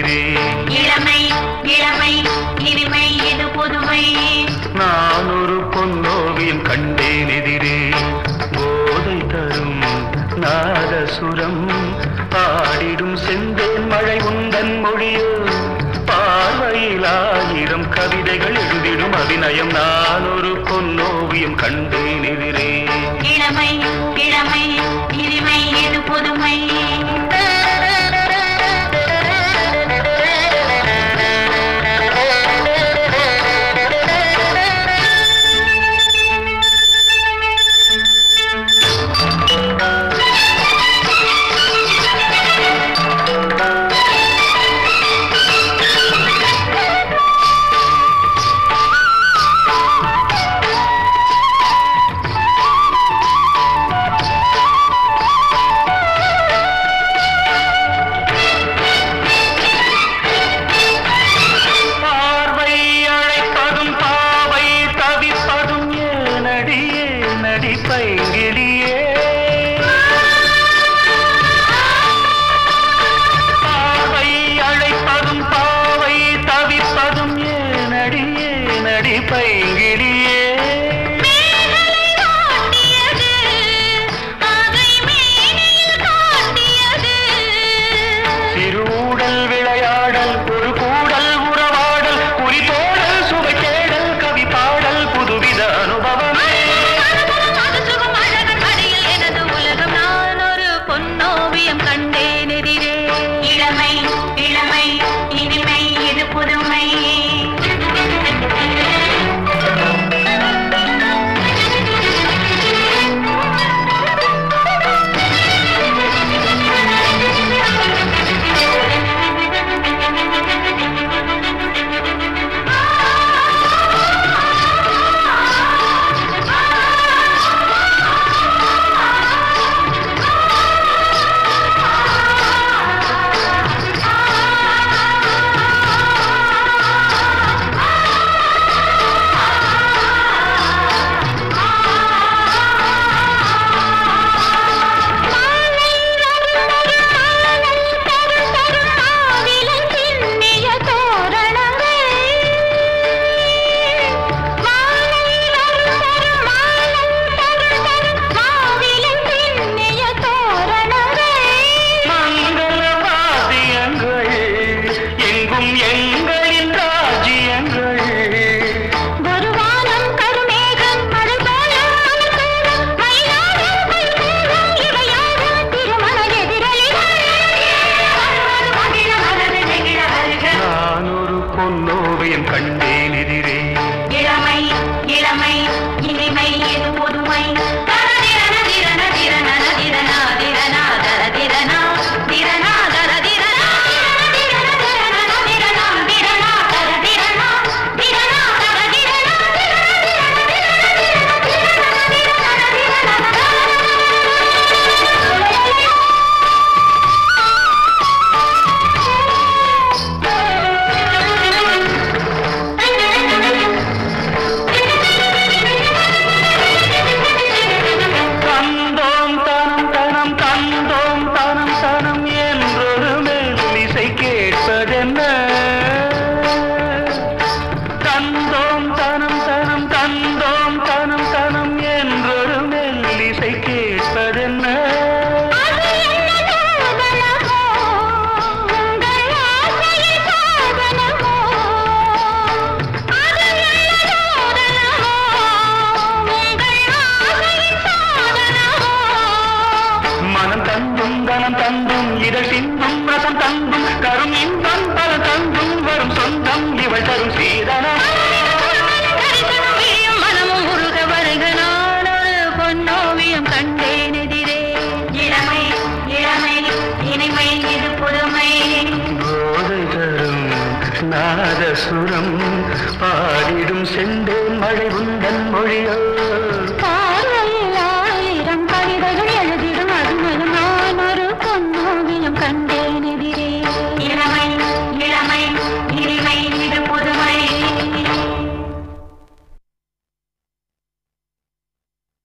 இருக்கிறேன் இளமை இளமை இனிமை இது புதுமை? நான் ஒரு பொன்னோவியம் கண்டேன் எதிரே. போதை தரும் நாதசுரம் பாடிடும் செந்தேன் மழை கவிதைகள் எழுதிடும் அபிநயம். நான் ஒரு பொன்னோவியம் கண்டேன் இதழ் சிந்தும் ரசம் தங்கும் தரும் இன்பம் பல தங்கும் வரும் சொந்தம் இவள் தரும் சீதனா மனமும் உருக வருக நான் ஒரு நாதசுரம் பாடிடும் செண்டேன் மழை உந்தன் மொழியோ.